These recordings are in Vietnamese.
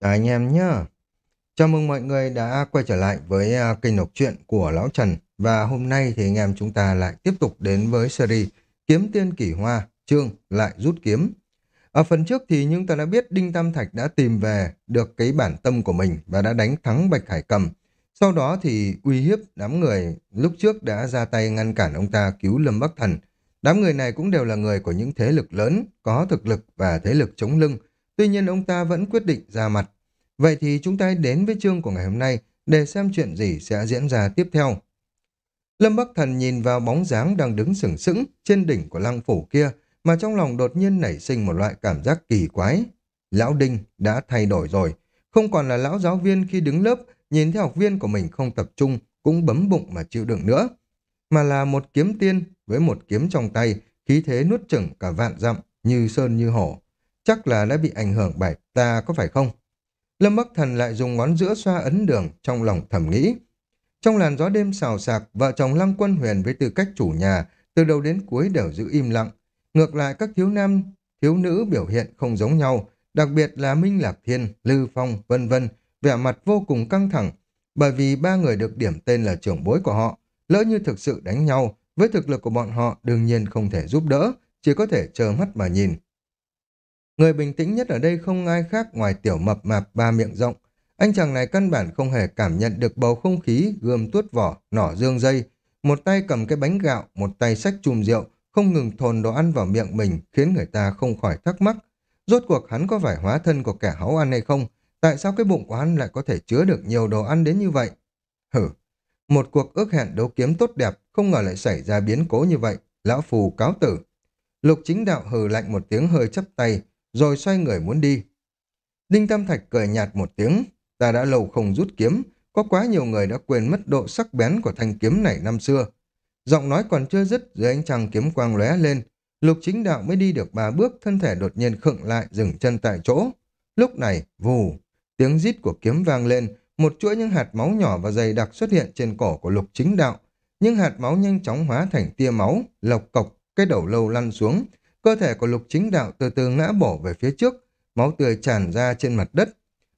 Chào anh em nhé. Chào mừng mọi người đã quay trở lại với à, kênh đọc truyện của Lão Trần. Và hôm nay thì anh em chúng ta lại tiếp tục đến với series Kiếm Tiên Kỷ Hoa, chương lại rút kiếm. Ở phần trước thì chúng ta đã biết Đinh Tam Thạch đã tìm về được cái bản tâm của mình và đã đánh thắng Bạch Hải Cầm. Sau đó thì uy hiếp đám người lúc trước đã ra tay ngăn cản ông ta cứu Lâm Bắc Thần. Đám người này cũng đều là người của những thế lực lớn, có thực lực và thế lực chống lưng. Tuy nhiên ông ta vẫn quyết định ra mặt Vậy thì chúng ta đến với chương của ngày hôm nay để xem chuyện gì sẽ diễn ra tiếp theo. Lâm Bắc Thần nhìn vào bóng dáng đang đứng sừng sững trên đỉnh của lăng phủ kia mà trong lòng đột nhiên nảy sinh một loại cảm giác kỳ quái. Lão Đinh đã thay đổi rồi, không còn là lão giáo viên khi đứng lớp nhìn thấy học viên của mình không tập trung cũng bấm bụng mà chịu đựng nữa, mà là một kiếm tiên với một kiếm trong tay, khí thế nuốt chửng cả vạn dặm như sơn như hổ. Chắc là đã bị ảnh hưởng bởi ta có phải không? Lâm Bắc Thần lại dùng ngón giữa xoa ấn đường trong lòng thầm nghĩ. Trong làn gió đêm xào sạc, vợ chồng Lăng Quân Huyền với tư cách chủ nhà, từ đầu đến cuối đều giữ im lặng. Ngược lại các thiếu nam, thiếu nữ biểu hiện không giống nhau, đặc biệt là Minh Lạc Thiên, Lư Phong, vân vân, vẻ mặt vô cùng căng thẳng, bởi vì ba người được điểm tên là trưởng bối của họ. Lỡ như thực sự đánh nhau, với thực lực của bọn họ đương nhiên không thể giúp đỡ, chỉ có thể chờ mắt mà nhìn. Người bình tĩnh nhất ở đây không ai khác ngoài tiểu mập mạp ba miệng rộng. Anh chàng này căn bản không hề cảm nhận được bầu không khí gươm tuốt vỏ, nỏ dương dây. Một tay cầm cái bánh gạo, một tay sách chùm rượu, không ngừng thồn đồ ăn vào miệng mình khiến người ta không khỏi thắc mắc. Rốt cuộc hắn có phải hóa thân của kẻ háu ăn hay không? Tại sao cái bụng của hắn lại có thể chứa được nhiều đồ ăn đến như vậy? Hử! Một cuộc ước hẹn đấu kiếm tốt đẹp không ngờ lại xảy ra biến cố như vậy. Lão phù cáo tử. Lục chính đạo hừ lạnh một tiếng hơi chấp tay, rồi xoay người muốn đi. Đinh Tam Thạch cười nhạt một tiếng, ta đã lâu không rút kiếm, có quá nhiều người đã quên mất độ sắc bén của thanh kiếm này năm xưa. Giọng nói còn chưa dứt, dưới ánh trăng kiếm quang lóe lên, lục chính đạo mới đi được ba bước, thân thể đột nhiên khựng lại, dừng chân tại chỗ. Lúc này, vù, tiếng rít của kiếm vang lên, một chuỗi những hạt máu nhỏ và dày đặc xuất hiện trên cổ của lục chính đạo. Những hạt máu nhanh chóng hóa thành tia máu, lộc cộc, cái đầu lâu lăn xuống, Cơ thể của lục chính đạo từ từ ngã bổ về phía trước, máu tươi tràn ra trên mặt đất.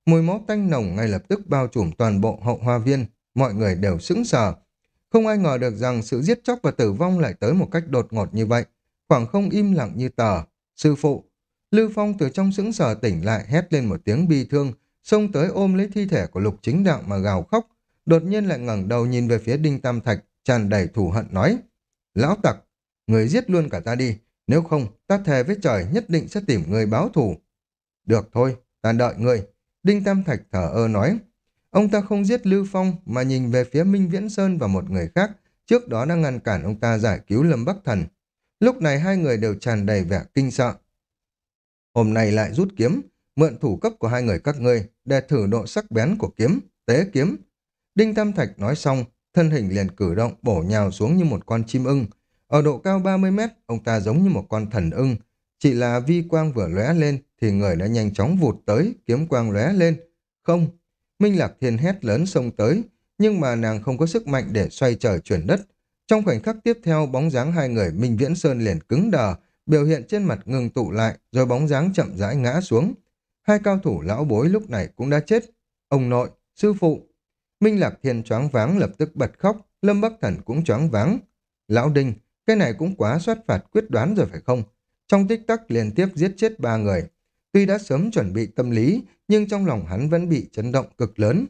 Mùi máu tanh nồng ngay lập tức bao trùm toàn bộ hậu hoa viên, mọi người đều sững sờ. Không ai ngờ được rằng sự giết chóc và tử vong lại tới một cách đột ngột như vậy. Khoảng không im lặng như tờ. Sư phụ, Lưu Phong từ trong sững sờ tỉnh lại hét lên một tiếng bi thương, xông tới ôm lấy thi thể của lục chính đạo mà gào khóc. Đột nhiên lại ngẩng đầu nhìn về phía Đinh Tam Thạch, tràn đầy thù hận nói. Lão tặc, người giết luôn cả ta đi, nếu không, ta thề với trời nhất định sẽ tìm người báo thù. Được thôi, ta đợi người. Đinh Tam Thạch thở ơ nói. Ông ta không giết Lưu Phong mà nhìn về phía Minh Viễn Sơn và một người khác, trước đó đang ngăn cản ông ta giải cứu Lâm Bắc Thần. Lúc này hai người đều tràn đầy vẻ kinh sợ. Hôm nay lại rút kiếm, mượn thủ cấp của hai người các ngươi để thử độ sắc bén của kiếm, tế kiếm. Đinh Tam Thạch nói xong, thân hình liền cử động bổ nhào xuống như một con chim ưng, ở độ cao 30 mét, ông ta giống như một con thần ưng. Chỉ là vi quang vừa lóe lên thì người đã nhanh chóng vụt tới, kiếm quang lóe lên. Không, Minh Lạc Thiên hét lớn xông tới, nhưng mà nàng không có sức mạnh để xoay trời chuyển đất. Trong khoảnh khắc tiếp theo, bóng dáng hai người Minh Viễn Sơn liền cứng đờ, biểu hiện trên mặt ngừng tụ lại, rồi bóng dáng chậm rãi ngã xuống. Hai cao thủ lão bối lúc này cũng đã chết. Ông nội, sư phụ. Minh Lạc Thiên choáng váng lập tức bật khóc, Lâm Bắc Thần cũng choáng váng. Lão Đinh, cái này cũng quá soát phạt quyết đoán rồi phải không? Trong tích tắc liên tiếp giết chết ba người. Tuy đã sớm chuẩn bị tâm lý, nhưng trong lòng hắn vẫn bị chấn động cực lớn.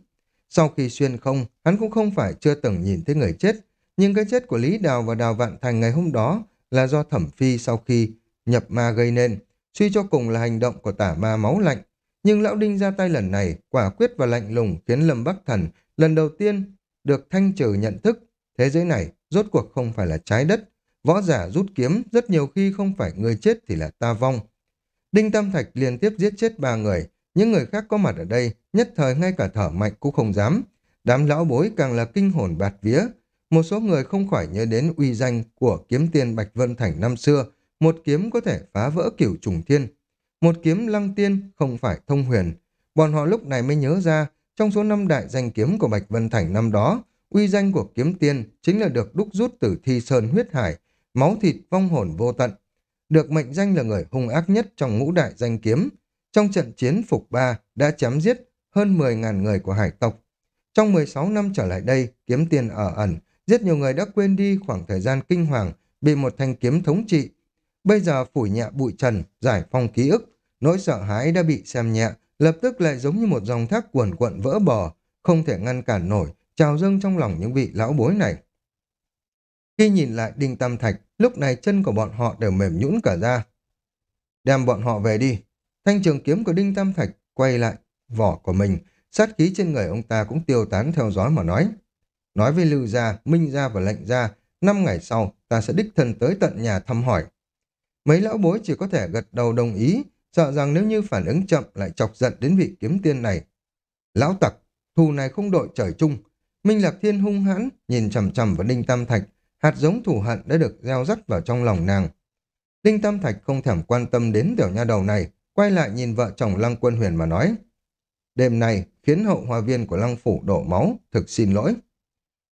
Sau khi xuyên không, hắn cũng không phải chưa từng nhìn thấy người chết, nhưng cái chết của Lý Đào và Đào Vạn Thành ngày hôm đó là do thẩm phi sau khi nhập ma gây nên, suy cho cùng là hành động của tả ma máu lạnh. Nhưng Lão Đinh ra tay lần này, quả quyết và lạnh lùng khiến Lâm Bắc Thần lần đầu tiên được thanh trừ nhận thức. Thế giới này rốt cuộc không phải là trái đất, Võ giả rút kiếm, rất nhiều khi không phải người chết thì là ta vong. Đinh Tam Thạch liên tiếp giết chết ba người, những người khác có mặt ở đây, nhất thời ngay cả thở mạnh cũng không dám. Đám lão bối càng là kinh hồn bạt vía. Một số người không khỏi nhớ đến uy danh của kiếm tiên Bạch Vân Thành năm xưa, một kiếm có thể phá vỡ kiểu trùng thiên. Một kiếm lăng tiên không phải thông huyền. Bọn họ lúc này mới nhớ ra, trong số năm đại danh kiếm của Bạch Vân Thành năm đó, uy danh của kiếm tiên chính là được đúc rút từ thi sơn huyết hải, máu thịt vong hồn vô tận, được mệnh danh là người hung ác nhất trong ngũ đại danh kiếm. trong trận chiến Phục Ba đã chém giết hơn 10.000 người của hải tộc. Trong 16 năm trở lại đây, kiếm tiền ở ẩn, rất nhiều người đã quên đi khoảng thời gian kinh hoàng, bị một thanh kiếm thống trị. Bây giờ phủi nhẹ bụi trần, giải phong ký ức, nỗi sợ hãi đã bị xem nhẹ, lập tức lại giống như một dòng thác cuồn cuộn vỡ bờ, không thể ngăn cản nổi, trào dâng trong lòng những vị lão bối này. Khi nhìn lại Đinh Tam Thạch, lúc này chân của bọn họ đều mềm nhũn cả ra. Đem bọn họ về đi. Thanh trường kiếm của Đinh Tam Thạch quay lại vỏ của mình, sát khí trên người ông ta cũng tiêu tán theo gió mà nói. Nói với Lưu Gia, Minh Gia và Lệnh Gia, năm ngày sau ta sẽ đích thân tới tận nhà thăm hỏi. Mấy lão bối chỉ có thể gật đầu đồng ý, sợ rằng nếu như phản ứng chậm lại chọc giận đến vị kiếm tiên này. Lão tặc, thù này không đội trời chung. Minh Lạc Thiên hung hãn, nhìn chầm chầm vào Đinh Tam Thạch, hạt giống thù hận đã được gieo rắc vào trong lòng nàng. Đinh Tam Thạch không thèm quan tâm đến tiểu nha đầu này, quay lại nhìn vợ chồng Lăng Quân Huyền mà nói. Đêm nay khiến hậu hoa viên của Lăng Phủ đổ máu, thực xin lỗi.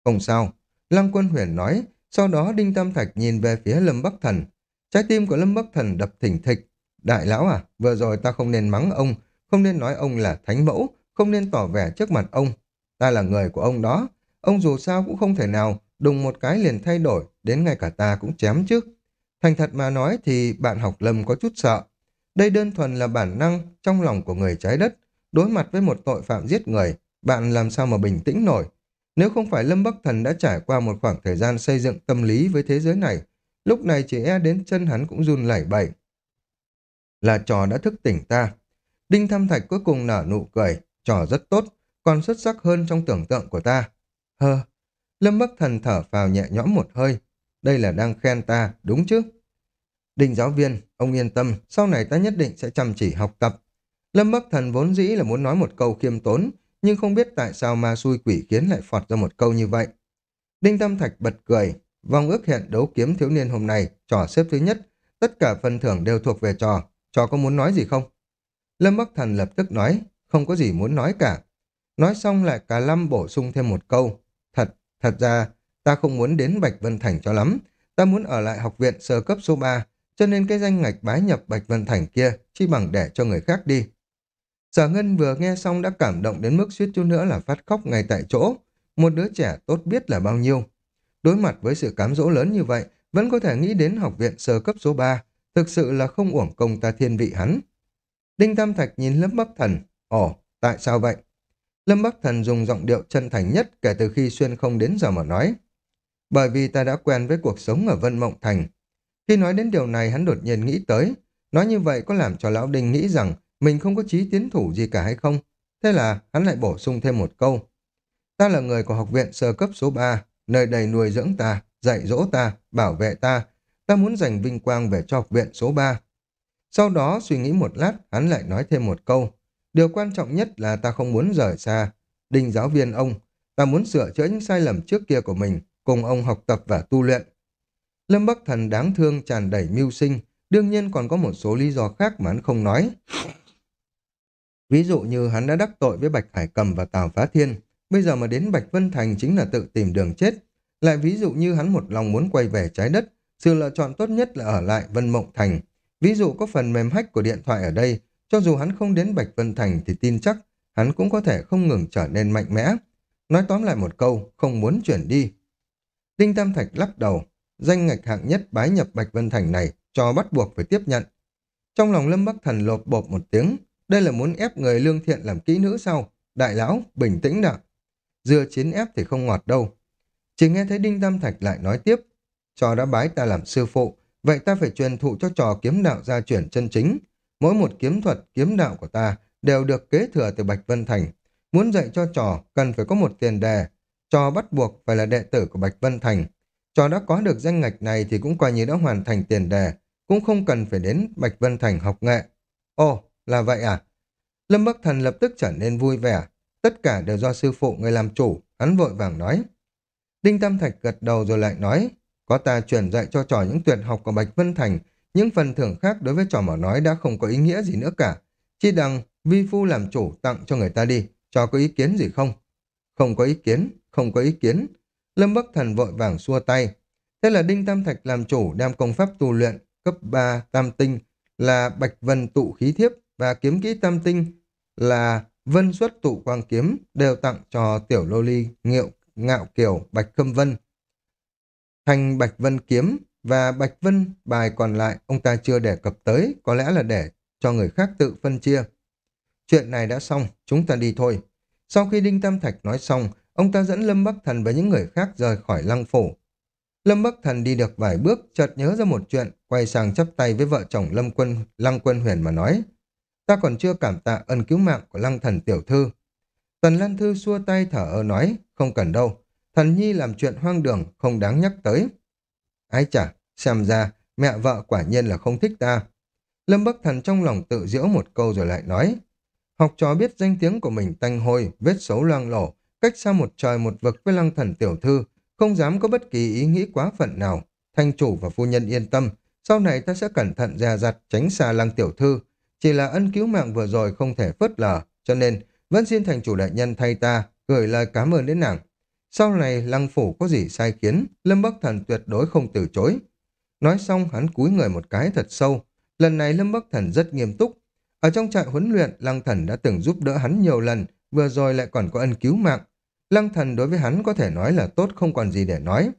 Không sao, Lăng Quân Huyền nói, sau đó Đinh Tam Thạch nhìn về phía Lâm Bắc Thần. Trái tim của Lâm Bắc Thần đập thỉnh thịch. Đại lão à, vừa rồi ta không nên mắng ông, không nên nói ông là thánh mẫu, không nên tỏ vẻ trước mặt ông. Ta là người của ông đó, ông dù sao cũng không thể nào đùng một cái liền thay đổi, đến ngay cả ta cũng chém chứ. Thành thật mà nói thì bạn học Lâm có chút sợ. Đây đơn thuần là bản năng trong lòng của người trái đất. Đối mặt với một tội phạm giết người, bạn làm sao mà bình tĩnh nổi. Nếu không phải Lâm Bắc Thần đã trải qua một khoảng thời gian xây dựng tâm lý với thế giới này, lúc này chỉ e đến chân hắn cũng run lẩy bẩy. Là trò đã thức tỉnh ta. Đinh tham Thạch cuối cùng nở nụ cười, trò rất tốt, còn xuất sắc hơn trong tưởng tượng của ta. Hơ, Lâm Bắc Thần thở vào nhẹ nhõm một hơi. Đây là đang khen ta, đúng chứ? Đinh giáo viên, ông yên tâm, sau này ta nhất định sẽ chăm chỉ học tập. Lâm Bắc Thần vốn dĩ là muốn nói một câu khiêm tốn, nhưng không biết tại sao ma xui quỷ khiến lại phọt ra một câu như vậy. Đinh Tam Thạch bật cười, vòng ước hẹn đấu kiếm thiếu niên hôm nay, trò xếp thứ nhất, tất cả phần thưởng đều thuộc về trò, trò có muốn nói gì không? Lâm Bắc Thần lập tức nói, không có gì muốn nói cả. Nói xong lại cả Lâm bổ sung thêm một câu, thật, ra, ta không muốn đến Bạch Vân Thành cho lắm, ta muốn ở lại học viện sơ cấp số 3, cho nên cái danh ngạch bái nhập Bạch Vân Thành kia chi bằng để cho người khác đi. Sở Ngân vừa nghe xong đã cảm động đến mức suýt chút nữa là phát khóc ngay tại chỗ. Một đứa trẻ tốt biết là bao nhiêu. Đối mặt với sự cám dỗ lớn như vậy, vẫn có thể nghĩ đến học viện sơ cấp số 3, thực sự là không uổng công ta thiên vị hắn. Đinh Tam Thạch nhìn lấp Bắc Thần. Ồ, tại sao vậy? Lâm Bắc Thần dùng giọng điệu chân thành nhất kể từ khi xuyên không đến giờ mà nói. Bởi vì ta đã quen với cuộc sống ở Vân Mộng Thành. Khi nói đến điều này hắn đột nhiên nghĩ tới. Nói như vậy có làm cho Lão Đinh nghĩ rằng mình không có chí tiến thủ gì cả hay không? Thế là hắn lại bổ sung thêm một câu. Ta là người của học viện sơ cấp số 3, nơi đầy nuôi dưỡng ta, dạy dỗ ta, bảo vệ ta. Ta muốn giành vinh quang về cho học viện số 3. Sau đó suy nghĩ một lát, hắn lại nói thêm một câu. Điều quan trọng nhất là ta không muốn rời xa. đình giáo viên ông, ta muốn sửa chữa những sai lầm trước kia của mình, cùng ông học tập và tu luyện. Lâm Bắc Thần đáng thương tràn đầy mưu sinh, đương nhiên còn có một số lý do khác mà hắn không nói. Ví dụ như hắn đã đắc tội với Bạch Hải Cầm và Tào Phá Thiên, bây giờ mà đến Bạch Vân Thành chính là tự tìm đường chết. Lại ví dụ như hắn một lòng muốn quay về trái đất, sự lựa chọn tốt nhất là ở lại Vân Mộng Thành. Ví dụ có phần mềm hách của điện thoại ở đây, cho dù hắn không đến Bạch Vân Thành thì tin chắc hắn cũng có thể không ngừng trở nên mạnh mẽ. Nói tóm lại một câu, không muốn chuyển đi. Đinh Tam Thạch lắc đầu, danh ngạch hạng nhất bái nhập Bạch Vân Thành này cho bắt buộc phải tiếp nhận. Trong lòng Lâm Bắc Thần lột bột một tiếng, đây là muốn ép người lương thiện làm kỹ nữ sao? Đại lão, bình tĩnh đã. Dưa chiến ép thì không ngọt đâu. Chỉ nghe thấy Đinh Tam Thạch lại nói tiếp. Trò đã bái ta làm sư phụ, vậy ta phải truyền thụ cho trò kiếm đạo gia chuyển chân chính. Mỗi một kiếm thuật, kiếm đạo của ta đều được kế thừa từ Bạch Vân Thành. Muốn dạy cho trò cần phải có một tiền đề. Trò bắt buộc phải là đệ tử của Bạch Vân Thành. Trò đã có được danh ngạch này thì cũng coi như đã hoàn thành tiền đề, cũng không cần phải đến Bạch Vân Thành học nghệ. Ồ, là vậy à? Lâm Bắc Thần lập tức trở nên vui vẻ. Tất cả đều do sư phụ người làm chủ, hắn vội vàng nói. Đinh Tam Thạch gật đầu rồi lại nói, có ta truyền dạy cho trò những tuyệt học của Bạch Vân Thành, những phần thưởng khác đối với trò mở nói đã không có ý nghĩa gì nữa cả. Chỉ đằng vi phu làm chủ tặng cho người ta đi, trò có ý kiến gì không? Không có ý kiến, không có ý kiến. Lâm Bắc Thần vội vàng xua tay. Thế là Đinh Tam Thạch làm chủ đem công pháp tu luyện cấp 3 tam tinh là Bạch Vân tụ khí thiếp và kiếm kỹ tam tinh là vân xuất tụ quang kiếm đều tặng cho tiểu lô ly nghiệu ngạo kiều bạch khâm vân. Thành bạch vân kiếm và bạch vân bài còn lại ông ta chưa đề cập tới, có lẽ là để cho người khác tự phân chia. Chuyện này đã xong, chúng ta đi thôi. Sau khi Đinh Tam Thạch nói xong, ông ta dẫn Lâm Bắc Thần và những người khác rời khỏi lăng phủ. Lâm Bắc Thần đi được vài bước, chợt nhớ ra một chuyện, quay sang chắp tay với vợ chồng Lâm Quân, Lăng Quân Huyền mà nói. Ta còn chưa cảm tạ ân cứu mạng của Lăng Thần Tiểu Thư. Tần Lan Thư xua tay thở ơ nói, không cần đâu, thần nhi làm chuyện hoang đường, không đáng nhắc tới. Ái chà, xem ra, mẹ vợ quả nhiên là không thích ta. Lâm Bắc Thần trong lòng tự giễu một câu rồi lại nói, học trò biết danh tiếng của mình tanh hôi, vết xấu loang lổ, cách xa một trời một vực với Lăng Thần Tiểu Thư, không dám có bất kỳ ý nghĩ quá phận nào. Thanh chủ và phu nhân yên tâm, sau này ta sẽ cẩn thận dè dặt tránh xa lăng tiểu thư. Chỉ là ân cứu mạng vừa rồi không thể phớt lờ, cho nên vẫn xin thành chủ đại nhân thay ta gửi lời cảm ơn đến nàng. Sau này lăng phủ có gì sai khiến, Lâm Bắc Thần tuyệt đối không từ chối. Nói xong hắn cúi người một cái thật sâu. Lần này Lâm Bắc Thần rất nghiêm túc. Ở trong trại huấn luyện, Lăng Thần đã từng giúp đỡ hắn nhiều lần, vừa rồi lại còn có ân cứu mạng. Lăng thần đối với hắn có thể nói là tốt không còn gì để nói.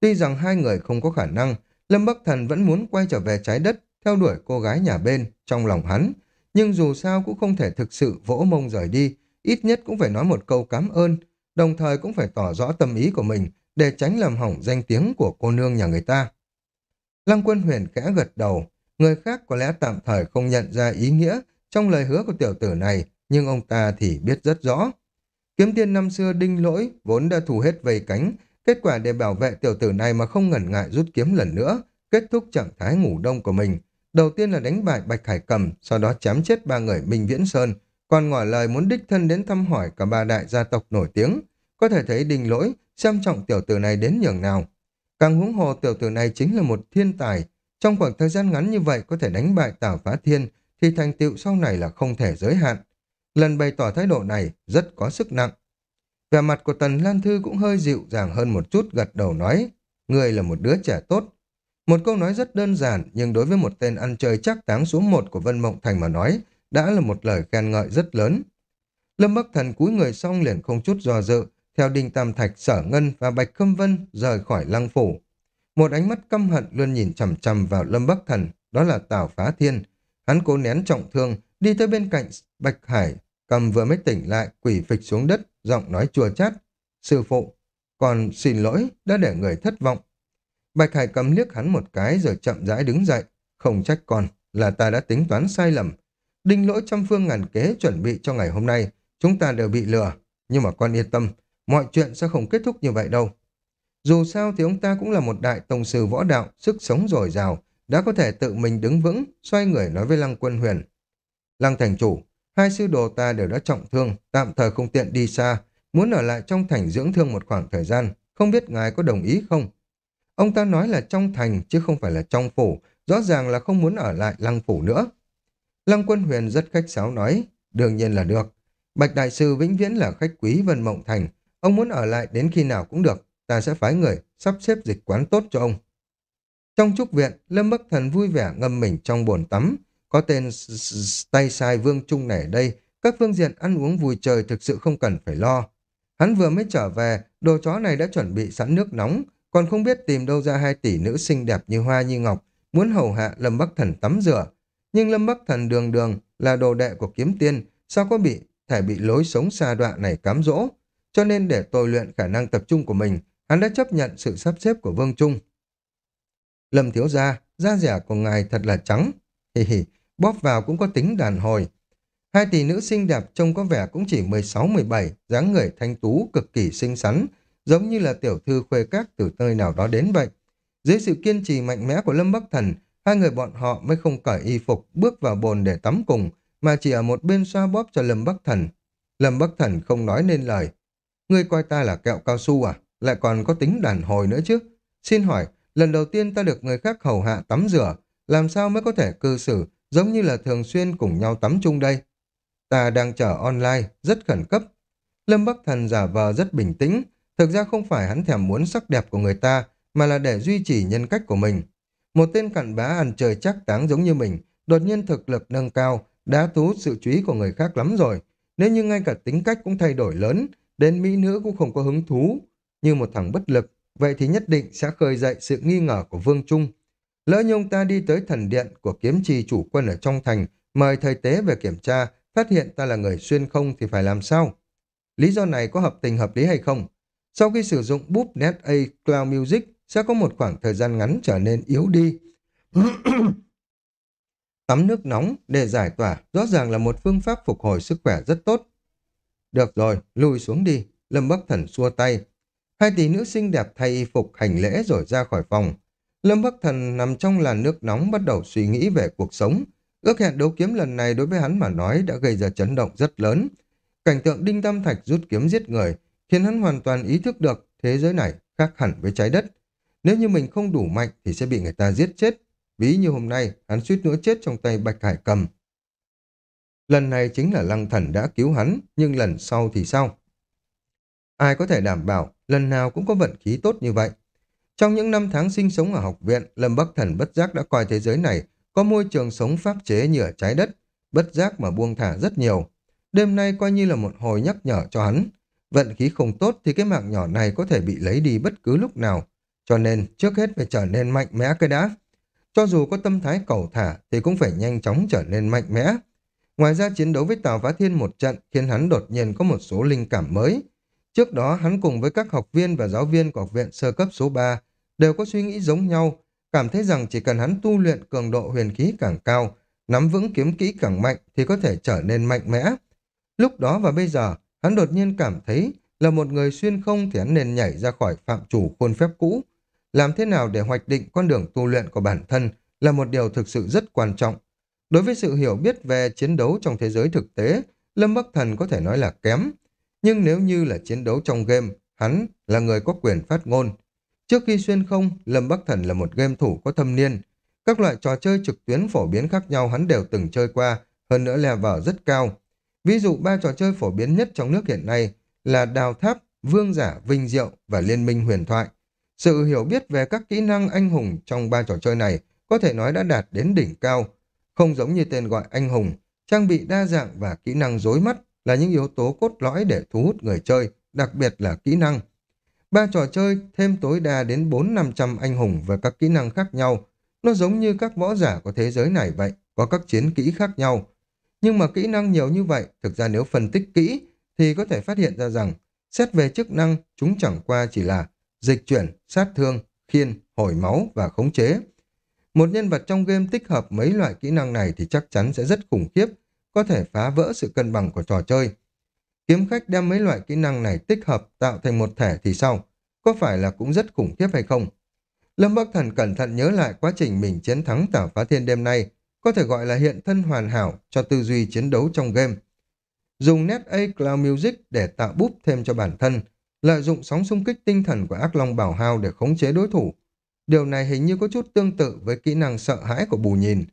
Tuy rằng hai người không có khả năng, Lâm Bắc Thần vẫn muốn quay trở về trái đất, theo đuổi cô gái nhà bên, trong lòng hắn. Nhưng dù sao cũng không thể thực sự vỗ mông rời đi, ít nhất cũng phải nói một câu cảm ơn, đồng thời cũng phải tỏ rõ tâm ý của mình để tránh làm hỏng danh tiếng của cô nương nhà người ta. Lăng quân huyền khẽ gật đầu, người khác có lẽ tạm thời không nhận ra ý nghĩa trong lời hứa của tiểu tử này, nhưng ông ta thì biết rất rõ. Kiếm tiên năm xưa đinh lỗi vốn đã thù hết vây cánh, kết quả để bảo vệ tiểu tử này mà không ngần ngại rút kiếm lần nữa, kết thúc trạng thái ngủ đông của mình. Đầu tiên là đánh bại Bạch Hải Cầm, sau đó chém chết ba người Minh Viễn Sơn, còn ngỏ lời muốn đích thân đến thăm hỏi cả ba đại gia tộc nổi tiếng. Có thể thấy đình lỗi xem trọng tiểu tử này đến nhường nào. Càng huống hồ tiểu tử này chính là một thiên tài. Trong khoảng thời gian ngắn như vậy có thể đánh bại tảo Phá Thiên, thì thành tựu sau này là không thể giới hạn. Lần bày tỏ thái độ này rất có sức nặng. Vẻ mặt của Tần Lan Thư cũng hơi dịu dàng hơn một chút gật đầu nói, người là một đứa trẻ tốt. Một câu nói rất đơn giản nhưng đối với một tên ăn chơi chắc táng số một của Vân Mộng Thành mà nói, đã là một lời khen ngợi rất lớn. Lâm Bắc Thần cúi người xong liền không chút do dự, theo Đinh Tam Thạch, Sở Ngân và Bạch Khâm Vân rời khỏi lăng phủ. Một ánh mắt căm hận luôn nhìn chằm chằm vào Lâm Bắc Thần, đó là Tào Phá Thiên. Hắn cố nén trọng thương, đi tới bên cạnh Bạch Hải, Cầm vừa mới tỉnh lại, quỷ phịch xuống đất, giọng nói chua chát. Sư phụ, còn xin lỗi, đã để người thất vọng. Bạch Hải cầm liếc hắn một cái rồi chậm rãi đứng dậy. Không trách con, là ta đã tính toán sai lầm. Đinh lỗi trăm phương ngàn kế chuẩn bị cho ngày hôm nay, chúng ta đều bị lừa. Nhưng mà con yên tâm, mọi chuyện sẽ không kết thúc như vậy đâu. Dù sao thì ông ta cũng là một đại tông sư võ đạo, sức sống dồi dào, đã có thể tự mình đứng vững, xoay người nói với Lăng Quân Huyền. Lăng thành chủ, Hai sư đồ ta đều đã trọng thương, tạm thời không tiện đi xa, muốn ở lại trong thành dưỡng thương một khoảng thời gian, không biết ngài có đồng ý không? Ông ta nói là trong thành chứ không phải là trong phủ, rõ ràng là không muốn ở lại lăng phủ nữa. Lăng quân huyền rất khách sáo nói, đương nhiên là được. Bạch Đại Sư vĩnh viễn là khách quý Vân Mộng Thành, ông muốn ở lại đến khi nào cũng được, ta sẽ phái người sắp xếp dịch quán tốt cho ông. Trong trúc viện, Lâm Bắc Thần vui vẻ ngâm mình trong bồn tắm, có tên tay sai Vương Trung này ở đây, các phương diện ăn uống vui chơi thực sự không cần phải lo. Hắn vừa mới trở về, đồ chó này đã chuẩn bị sẵn nước nóng, còn không biết tìm đâu ra hai tỷ nữ xinh đẹp như hoa như ngọc, muốn hầu hạ Lâm Bắc Thần tắm rửa. Nhưng Lâm Bắc Thần đường đường là đồ đệ của kiếm tiên, sao có bị thể bị lối sống xa đoạn này cám dỗ. Cho nên để tôi luyện khả năng tập trung của mình, hắn đã chấp nhận sự sắp xếp của Vương Trung. Lâm thiếu gia, da rẻ của ngài thật là trắng. Hì hì, bóp vào cũng có tính đàn hồi. Hai tỷ nữ xinh đẹp trông có vẻ cũng chỉ 16-17, dáng người thanh tú cực kỳ xinh xắn, giống như là tiểu thư khuê các từ nơi nào đó đến vậy. Dưới sự kiên trì mạnh mẽ của Lâm Bắc Thần, hai người bọn họ mới không cởi y phục bước vào bồn để tắm cùng, mà chỉ ở một bên xoa bóp cho Lâm Bắc Thần. Lâm Bắc Thần không nói nên lời. Ngươi coi ta là kẹo cao su à? Lại còn có tính đàn hồi nữa chứ? Xin hỏi, lần đầu tiên ta được người khác hầu hạ tắm rửa, làm sao mới có thể cư xử giống như là thường xuyên cùng nhau tắm chung đây. Ta đang chờ online, rất khẩn cấp. Lâm Bắc Thần giả vờ rất bình tĩnh, thực ra không phải hắn thèm muốn sắc đẹp của người ta, mà là để duy trì nhân cách của mình. Một tên cặn bá ăn chơi chắc táng giống như mình, đột nhiên thực lực nâng cao, đã thu hút sự chú ý của người khác lắm rồi. Nếu như ngay cả tính cách cũng thay đổi lớn, đến mỹ nữ cũng không có hứng thú, như một thằng bất lực, vậy thì nhất định sẽ khơi dậy sự nghi ngờ của Vương Trung. Lỡ như ông ta đi tới thần điện của kiếm trì chủ quân ở trong thành, mời thầy tế về kiểm tra, phát hiện ta là người xuyên không thì phải làm sao? Lý do này có hợp tình hợp lý hay không? Sau khi sử dụng búp Net A Cloud Music sẽ có một khoảng thời gian ngắn trở nên yếu đi. Tắm nước nóng để giải tỏa rõ ràng là một phương pháp phục hồi sức khỏe rất tốt. Được rồi, lùi xuống đi. Lâm Bắc Thần xua tay. Hai tỷ nữ xinh đẹp thay y phục hành lễ rồi ra khỏi phòng. Lâm Bắc Thần nằm trong làn nước nóng bắt đầu suy nghĩ về cuộc sống. Ước hẹn đấu kiếm lần này đối với hắn mà nói đã gây ra chấn động rất lớn. Cảnh tượng Đinh Tam Thạch rút kiếm giết người khiến hắn hoàn toàn ý thức được thế giới này khác hẳn với trái đất. Nếu như mình không đủ mạnh thì sẽ bị người ta giết chết. Ví như hôm nay, hắn suýt nữa chết trong tay Bạch Hải Cầm. Lần này chính là lăng thần đã cứu hắn, nhưng lần sau thì sao? Ai có thể đảm bảo lần nào cũng có vận khí tốt như vậy? Trong những năm tháng sinh sống ở học viện, Lâm Bắc Thần bất giác đã coi thế giới này có môi trường sống pháp chế như ở trái đất, bất giác mà buông thả rất nhiều. Đêm nay coi như là một hồi nhắc nhở cho hắn. Vận khí không tốt thì cái mạng nhỏ này có thể bị lấy đi bất cứ lúc nào. Cho nên trước hết phải trở nên mạnh mẽ cái đã. Cho dù có tâm thái cầu thả thì cũng phải nhanh chóng trở nên mạnh mẽ. Ngoài ra chiến đấu với Tào Vá Thiên một trận khiến hắn đột nhiên có một số linh cảm mới. Trước đó hắn cùng với các học viên và giáo viên của học viện sơ cấp số 3 đều có suy nghĩ giống nhau, cảm thấy rằng chỉ cần hắn tu luyện cường độ huyền khí càng cao, nắm vững kiếm kỹ càng mạnh thì có thể trở nên mạnh mẽ. Lúc đó và bây giờ, hắn đột nhiên cảm thấy là một người xuyên không thì hắn nên nhảy ra khỏi phạm chủ khuôn phép cũ. Làm thế nào để hoạch định con đường tu luyện của bản thân là một điều thực sự rất quan trọng. Đối với sự hiểu biết về chiến đấu trong thế giới thực tế, Lâm Bắc Thần có thể nói là kém. Nhưng nếu như là chiến đấu trong game, hắn là người có quyền phát ngôn. Trước khi xuyên không, Lâm Bắc Thần là một game thủ có thâm niên. Các loại trò chơi trực tuyến phổ biến khác nhau hắn đều từng chơi qua, hơn nữa level rất cao. Ví dụ ba trò chơi phổ biến nhất trong nước hiện nay là Đào Tháp, Vương Giả, Vinh Diệu và Liên minh huyền thoại. Sự hiểu biết về các kỹ năng anh hùng trong ba trò chơi này có thể nói đã đạt đến đỉnh cao. Không giống như tên gọi anh hùng, trang bị đa dạng và kỹ năng rối mắt là những yếu tố cốt lõi để thu hút người chơi, đặc biệt là kỹ năng. Ba trò chơi thêm tối đa đến 4-500 anh hùng và các kỹ năng khác nhau. Nó giống như các võ giả của thế giới này vậy, có các chiến kỹ khác nhau. Nhưng mà kỹ năng nhiều như vậy, thực ra nếu phân tích kỹ, thì có thể phát hiện ra rằng, xét về chức năng, chúng chẳng qua chỉ là dịch chuyển, sát thương, khiên, hồi máu và khống chế. Một nhân vật trong game tích hợp mấy loại kỹ năng này thì chắc chắn sẽ rất khủng khiếp, có thể phá vỡ sự cân bằng của trò chơi. Kiếm khách đem mấy loại kỹ năng này tích hợp tạo thành một thẻ thì sao? Có phải là cũng rất khủng khiếp hay không? Lâm Bắc Thần cẩn thận nhớ lại quá trình mình chiến thắng Tảo Phá Thiên đêm nay, có thể gọi là hiện thân hoàn hảo cho tư duy chiến đấu trong game. Dùng Net A Cloud Music để tạo búp thêm cho bản thân, lợi dụng sóng xung kích tinh thần của ác long bảo hao để khống chế đối thủ. Điều này hình như có chút tương tự với kỹ năng sợ hãi của bù nhìn.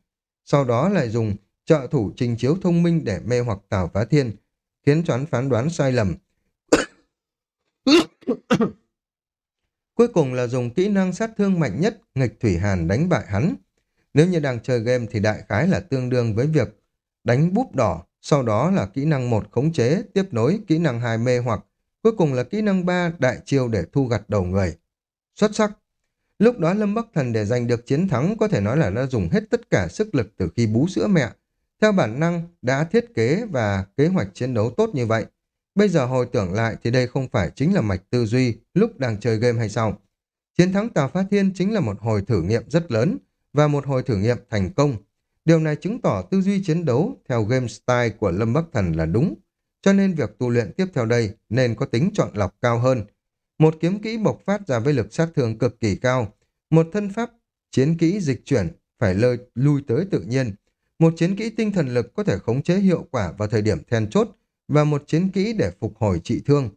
Sau đó lại dùng trợ thủ trình chiếu thông minh để mê hoặc Tào Phá Thiên, khiến choán phán đoán sai lầm. Cuối cùng là dùng kỹ năng sát thương mạnh nhất, nghịch thủy hàn đánh bại hắn. Nếu như đang chơi game thì đại khái là tương đương với việc đánh búp đỏ, sau đó là kỹ năng một khống chế, tiếp nối, kỹ năng hai mê hoặc, cuối cùng là kỹ năng ba đại chiêu để thu gặt đầu người. Xuất sắc! Lúc đó Lâm Bắc Thần để giành được chiến thắng có thể nói là đã dùng hết tất cả sức lực từ khi bú sữa mẹ. Theo bản năng, đã thiết kế và kế hoạch chiến đấu tốt như vậy. Bây giờ hồi tưởng lại thì đây không phải chính là mạch tư duy lúc đang chơi game hay sao. Chiến thắng Tào Phá Thiên chính là một hồi thử nghiệm rất lớn và một hồi thử nghiệm thành công. Điều này chứng tỏ tư duy chiến đấu theo game style của Lâm Bắc Thần là đúng. Cho nên việc tu luyện tiếp theo đây nên có tính chọn lọc cao hơn. Một kiếm kỹ bộc phát ra với lực sát thương cực kỳ cao. Một thân pháp, chiến kỹ dịch chuyển, phải lơi lui tới tự nhiên. Một chiến kỹ tinh thần lực có thể khống chế hiệu quả vào thời điểm then chốt và một chiến kỹ để phục hồi trị thương.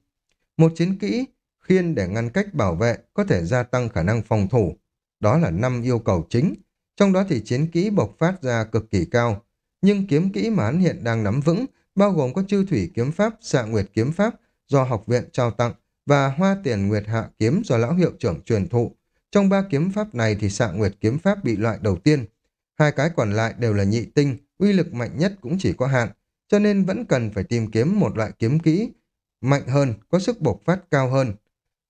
Một chiến kỹ khiên để ngăn cách bảo vệ có thể gia tăng khả năng phòng thủ. Đó là năm yêu cầu chính. Trong đó thì chiến kỹ bộc phát ra cực kỳ cao. Nhưng kiếm kỹ mà hắn hiện đang nắm vững bao gồm có chư thủy kiếm pháp, xạ nguyệt kiếm pháp do học viện trao tặng và hoa tiền nguyệt hạ kiếm do lão hiệu trưởng truyền thụ. Trong ba kiếm pháp này thì xạ nguyệt kiếm pháp bị loại đầu tiên. Hai cái còn lại đều là nhị tinh, uy lực mạnh nhất cũng chỉ có hạn, cho nên vẫn cần phải tìm kiếm một loại kiếm kỹ mạnh hơn, có sức bộc phát cao hơn.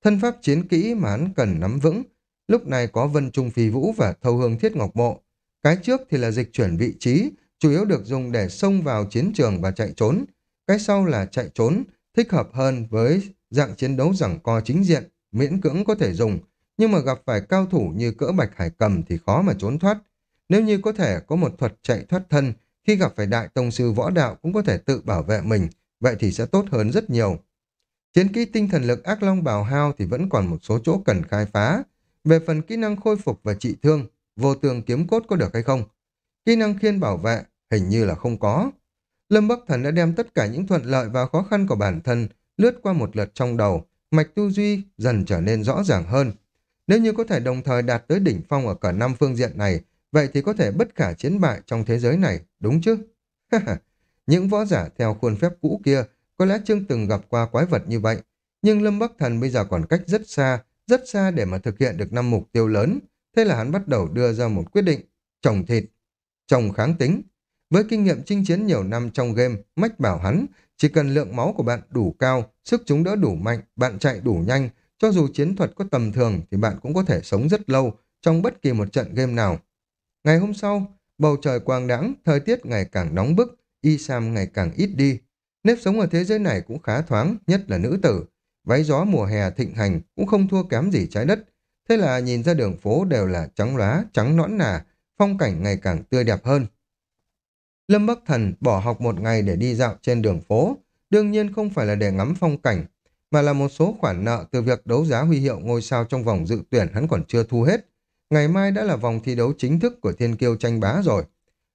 Thân pháp chiến kỹ mà hắn cần nắm vững, lúc này có Vân Trung Phi Vũ và Thâu Hương Thiết Ngọc Bộ. Cái trước thì là dịch chuyển vị trí, chủ yếu được dùng để xông vào chiến trường và chạy trốn. Cái sau là chạy trốn, thích hợp hơn với dạng chiến đấu giằng co chính diện, miễn cưỡng có thể dùng, nhưng mà gặp phải cao thủ như cỡ bạch hải cầm thì khó mà trốn thoát. Nếu như có thể có một thuật chạy thoát thân, khi gặp phải đại tông sư võ đạo cũng có thể tự bảo vệ mình, vậy thì sẽ tốt hơn rất nhiều. Chiến kỹ tinh thần lực ác long bào hao thì vẫn còn một số chỗ cần khai phá. Về phần kỹ năng khôi phục và trị thương, vô tường kiếm cốt có được hay không? Kỹ năng khiên bảo vệ, hình như là không có. Lâm Bắc Thần đã đem tất cả những thuận lợi và khó khăn của bản thân lướt qua một lượt trong đầu, mạch tư duy dần trở nên rõ ràng hơn. Nếu như có thể đồng thời đạt tới đỉnh phong ở cả năm phương diện này, vậy thì có thể bất khả chiến bại trong thế giới này, đúng chứ? những võ giả theo khuôn phép cũ kia có lẽ chưa từng gặp qua quái vật như vậy, nhưng Lâm Bắc Thần bây giờ còn cách rất xa, rất xa để mà thực hiện được năm mục tiêu lớn. Thế là hắn bắt đầu đưa ra một quyết định, trồng thịt, trồng kháng tính. Với kinh nghiệm chinh chiến nhiều năm trong game, mách bảo hắn, chỉ cần lượng máu của bạn đủ cao, sức chống đỡ đủ mạnh, bạn chạy đủ nhanh, cho dù chiến thuật có tầm thường thì bạn cũng có thể sống rất lâu trong bất kỳ một trận game nào. Ngày hôm sau, bầu trời quang đãng, thời tiết ngày càng nóng bức, y sam ngày càng ít đi. Nếp sống ở thế giới này cũng khá thoáng, nhất là nữ tử. Váy gió mùa hè thịnh hành cũng không thua kém gì trái đất. Thế là nhìn ra đường phố đều là trắng lóa, trắng nõn nà, phong cảnh ngày càng tươi đẹp hơn. Lâm Bắc Thần bỏ học một ngày để đi dạo trên đường phố, đương nhiên không phải là để ngắm phong cảnh, mà là một số khoản nợ từ việc đấu giá huy hiệu ngôi sao trong vòng dự tuyển hắn còn chưa thu hết. Ngày mai đã là vòng thi đấu chính thức của Thiên Kiêu tranh bá rồi.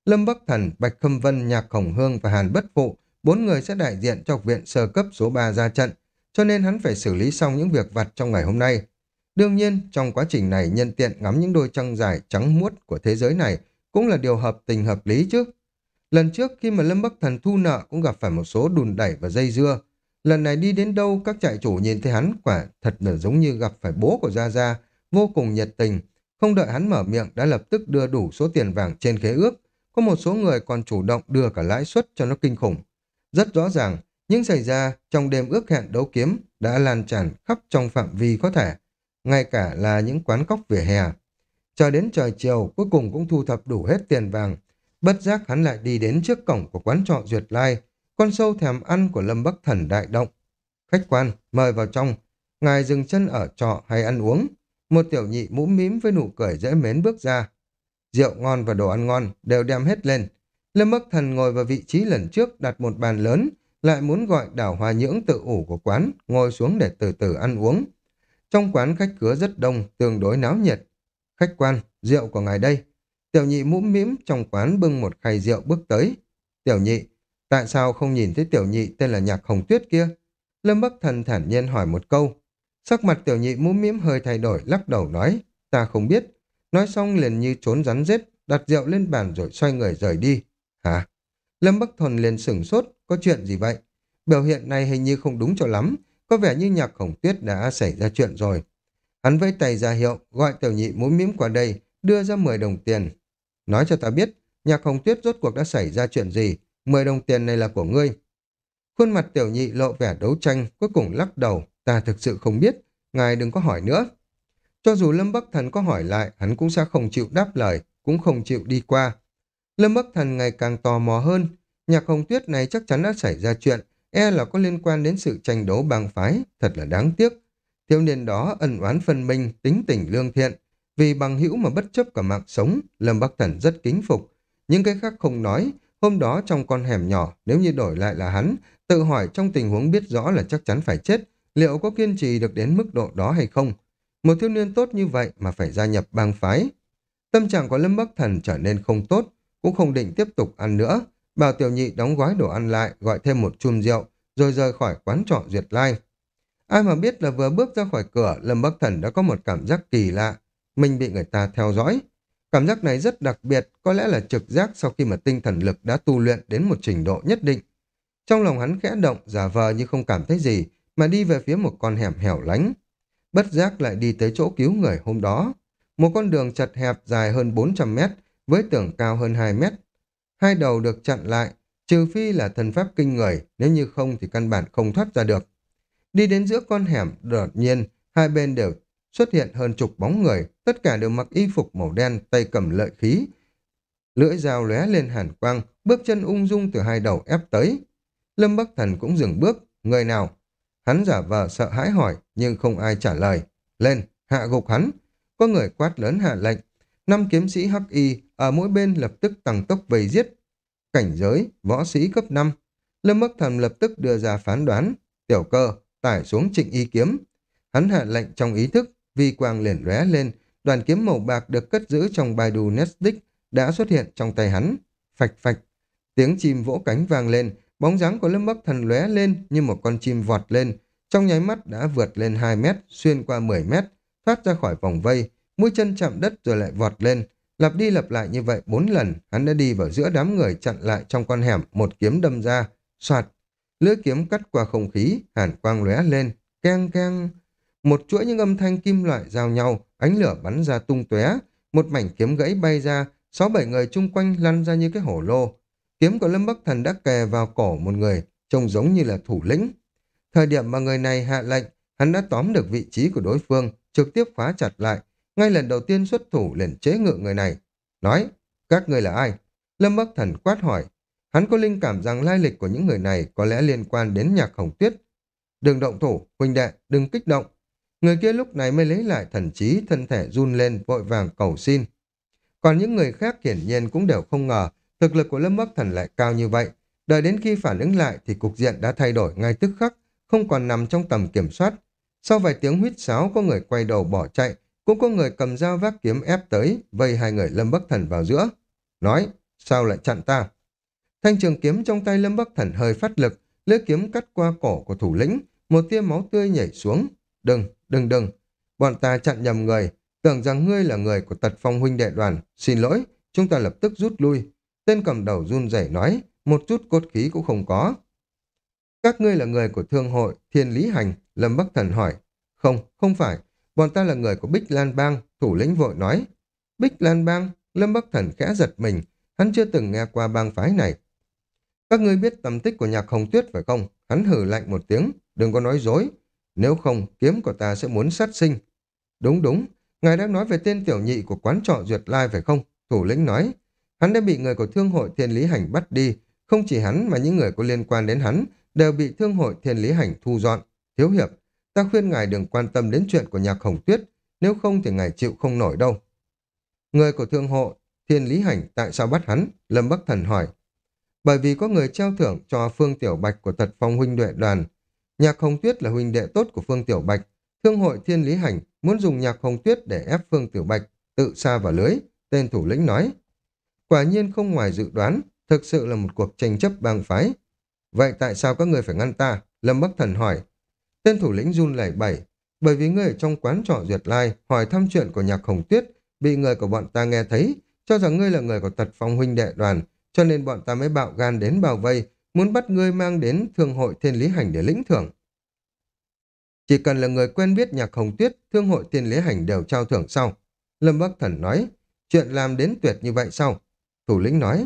Lâm Bắc Thần, Bạch Khâm Vân, Nhạc Khổng Hương và Hàn Bất Phụ, bốn người sẽ đại diện cho học viện sơ cấp số 3 ra trận, cho nên hắn phải xử lý xong những việc vặt trong ngày hôm nay. Đương nhiên, trong quá trình này nhân tiện ngắm những đôi trăng dài trắng muốt của thế giới này cũng là điều hợp tình hợp lý chứ. Lần trước khi mà Lâm Bắc Thần thu nợ cũng gặp phải một số đùn đẩy và dây dưa. Lần này đi đến đâu các trại chủ nhìn thấy hắn quả thật là giống như gặp phải bố của Gia Gia, vô cùng nhiệt tình. Không đợi hắn mở miệng đã lập tức đưa đủ số tiền vàng trên khế ước. Có một số người còn chủ động đưa cả lãi suất cho nó kinh khủng. Rất rõ ràng, những xảy ra trong đêm ước hẹn đấu kiếm đã lan tràn khắp trong phạm vi có thể, ngay cả là những quán cóc vỉa hè. cho đến trời chiều, cuối cùng cũng thu thập đủ hết tiền vàng. Bất giác hắn lại đi đến trước cổng của quán trọ Duyệt Lai, con sâu thèm ăn của Lâm Bắc Thần đại động. Khách quan, mời vào trong. Ngài dừng chân ở trọ hay ăn uống. Một tiểu nhị mũm mím với nụ cười dễ mến bước ra. Rượu ngon và đồ ăn ngon đều đem hết lên. Lâm Bắc Thần ngồi vào vị trí lần trước đặt một bàn lớn, lại muốn gọi đảo hòa nhưỡng tự ủ của quán, ngồi xuống để từ từ ăn uống. Trong quán khách cửa rất đông, tương đối náo nhiệt. Khách quan, rượu của ngài đây. Tiểu nhị mũm mĩm trong quán bưng một khay rượu bước tới. Tiểu nhị, tại sao không nhìn thấy tiểu nhị tên là Nhạc Hồng Tuyết kia? Lâm Bắc Thần thản nhiên hỏi một câu. Sắc mặt tiểu nhị mũm mĩm hơi thay đổi, lắc đầu nói, ta không biết. Nói xong liền như trốn rắn rết, đặt rượu lên bàn rồi xoay người rời đi. Hả? Lâm Bắc Thuần liền sửng sốt, có chuyện gì vậy? Biểu hiện này hình như không đúng cho lắm, có vẻ như nhạc khổng tuyết đã xảy ra chuyện rồi. Hắn vẫy tay ra hiệu, gọi tiểu nhị mũi mím qua đây, đưa ra 10 đồng tiền. Nói cho ta biết, nhạc khổng tuyết rốt cuộc đã xảy ra chuyện gì, 10 đồng tiền này là của ngươi. Khuôn mặt tiểu nhị lộ vẻ đấu tranh, cuối cùng lắc đầu, ta thực sự không biết, ngài đừng có hỏi nữa. Cho dù Lâm Bắc Thần có hỏi lại, hắn cũng sẽ không chịu đáp lời, cũng không chịu đi qua. Lâm Bắc Thần ngày càng tò mò hơn. Nhạc hồng tuyết này chắc chắn đã xảy ra chuyện, e là có liên quan đến sự tranh đấu bang phái, thật là đáng tiếc. Thiếu niên đó ẩn oán phân minh, tính tình lương thiện. Vì bằng hữu mà bất chấp cả mạng sống, Lâm Bắc Thần rất kính phục. Nhưng cái khác không nói, hôm đó trong con hẻm nhỏ, nếu như đổi lại là hắn, tự hỏi trong tình huống biết rõ là chắc chắn phải chết, liệu có kiên trì được đến mức độ đó hay không? Một thiếu niên tốt như vậy mà phải gia nhập bang phái. Tâm trạng của Lâm Bắc Thần trở nên không tốt, cũng không định tiếp tục ăn nữa. Bảo tiểu nhị đóng gói đồ ăn lại, gọi thêm một chum rượu, rồi rời khỏi quán trọ Duyệt Lai. Ai mà biết là vừa bước ra khỏi cửa, Lâm Bắc Thần đã có một cảm giác kỳ lạ. Mình bị người ta theo dõi. Cảm giác này rất đặc biệt, có lẽ là trực giác sau khi mà tinh thần lực đã tu luyện đến một trình độ nhất định. Trong lòng hắn khẽ động, giả vờ như không cảm thấy gì, mà đi về phía một con hẻm hẻo lánh. Bất giác lại đi tới chỗ cứu người hôm đó. Một con đường chật hẹp dài hơn 400 mét, với tường cao hơn 2 mét hai đầu được chặn lại, trừ phi là thần pháp kinh người, nếu như không thì căn bản không thoát ra được. Đi đến giữa con hẻm, đột nhiên, hai bên đều xuất hiện hơn chục bóng người, tất cả đều mặc y phục màu đen, tay cầm lợi khí. Lưỡi dao lóe lên hàn quang, bước chân ung dung từ hai đầu ép tới. Lâm Bắc Thần cũng dừng bước, người nào? Hắn giả vờ sợ hãi hỏi, nhưng không ai trả lời. Lên, hạ gục hắn. Có người quát lớn hạ lệnh. Năm kiếm sĩ hắc y ở mỗi bên lập tức tăng tốc vây giết. Cảnh giới, võ sĩ cấp 5. Lâm Bắc Thần lập tức đưa ra phán đoán. Tiểu cơ, tải xuống trịnh y kiếm. Hắn hạ lệnh trong ý thức, vi quang liền lóe lên, đoàn kiếm màu bạc được cất giữ trong Baidu Netdick đã xuất hiện trong tay hắn. Phạch phạch, tiếng chim vỗ cánh vang lên, bóng dáng của Lâm Bắc Thần lóe lên như một con chim vọt lên, trong nháy mắt đã vượt lên 2 mét, xuyên qua 10 mét, thoát ra khỏi vòng vây, mũi chân chạm đất rồi lại vọt lên. Lặp đi lặp lại như vậy bốn lần, hắn đã đi vào giữa đám người chặn lại trong con hẻm, một kiếm đâm ra, soạt. Lưỡi kiếm cắt qua không khí, hàn quang lóe lên, keng keng. Một chuỗi những âm thanh kim loại giao nhau, ánh lửa bắn ra tung tóe, một mảnh kiếm gãy bay ra, sáu bảy người chung quanh lăn ra như cái hổ lô. Kiếm của Lâm Bắc Thần đã kè vào cổ một người, trông giống như là thủ lĩnh. Thời điểm mà người này hạ lệnh, hắn đã tóm được vị trí của đối phương, trực tiếp khóa chặt lại, ngay lần đầu tiên xuất thủ liền chế ngự người này. Nói, các người là ai? Lâm Bắc Thần quát hỏi. Hắn có linh cảm rằng lai lịch của những người này có lẽ liên quan đến nhạc hồng tuyết. Đừng động thủ, huynh đệ, đừng kích động. Người kia lúc này mới lấy lại thần trí, thân thể run lên, vội vàng cầu xin. Còn những người khác hiển nhiên cũng đều không ngờ thực lực của Lâm Bắc Thần lại cao như vậy. Đợi đến khi phản ứng lại thì cục diện đã thay đổi ngay tức khắc, không còn nằm trong tầm kiểm soát. Sau vài tiếng huýt sáo có người quay đầu bỏ chạy, cũng có người cầm dao vác kiếm ép tới, vây hai người Lâm Bắc Thần vào giữa. Nói, sao lại chặn ta? Thanh trường kiếm trong tay Lâm Bắc Thần hơi phát lực, lưỡi kiếm cắt qua cổ của thủ lĩnh, một tia máu tươi nhảy xuống. Đừng, đừng đừng, bọn ta chặn nhầm người, tưởng rằng ngươi là người của tật phong huynh đệ đoàn, xin lỗi, chúng ta lập tức rút lui. Tên cầm đầu run rẩy nói, một chút cốt khí cũng không có. Các ngươi là người của thương hội, thiên lý hành, Lâm Bắc Thần hỏi. Không, không phải, bọn ta là người của Bích Lan Bang, thủ lĩnh vội nói. Bích Lan Bang, Lâm Bắc Thần khẽ giật mình, hắn chưa từng nghe qua bang phái này. Các ngươi biết tầm tích của nhạc hồng tuyết phải không? Hắn hử lạnh một tiếng, đừng có nói dối. Nếu không, kiếm của ta sẽ muốn sát sinh. Đúng đúng, ngài đang nói về tên tiểu nhị của quán trọ Duyệt Lai phải không? Thủ lĩnh nói, hắn đã bị người của thương hội thiên lý hành bắt đi. Không chỉ hắn mà những người có liên quan đến hắn đều bị thương hội thiên lý hành thu dọn. Thiếu hiệp, ta khuyên ngài đừng quan tâm đến chuyện của nhạc hồng tuyết, nếu không thì ngài chịu không nổi đâu. Người của thương hội thiên lý hành tại sao bắt hắn? Lâm Bắc Thần hỏi. Bởi vì có người treo thưởng cho Phương Tiểu Bạch của tật phong huynh đệ đoàn. Nhạc hồng tuyết là huynh đệ tốt của Phương Tiểu Bạch. Thương hội thiên lý hành muốn dùng nhạc hồng tuyết để ép Phương Tiểu Bạch tự xa vào lưới, tên thủ lĩnh nói. Quả nhiên không ngoài dự đoán, thực sự là một cuộc tranh chấp bang phái. Vậy tại sao các người phải ngăn ta? Lâm Bắc Thần hỏi. Tên thủ lĩnh run lẩy bẩy, bởi vì người ở trong quán trọ Duyệt Lai hỏi thăm chuyện của nhạc Hồng Tuyết, bị người của bọn ta nghe thấy, cho rằng ngươi là người của tật phong huynh đệ đoàn, cho nên bọn ta mới bạo gan đến bao vây, muốn bắt ngươi mang đến thương hội thiên lý hành để lĩnh thưởng. Chỉ cần là người quen biết nhạc Hồng Tuyết, thương hội thiên lý hành đều trao thưởng sau. Lâm Bắc Thần nói, chuyện làm đến tuyệt như vậy sao? Thủ lĩnh nói,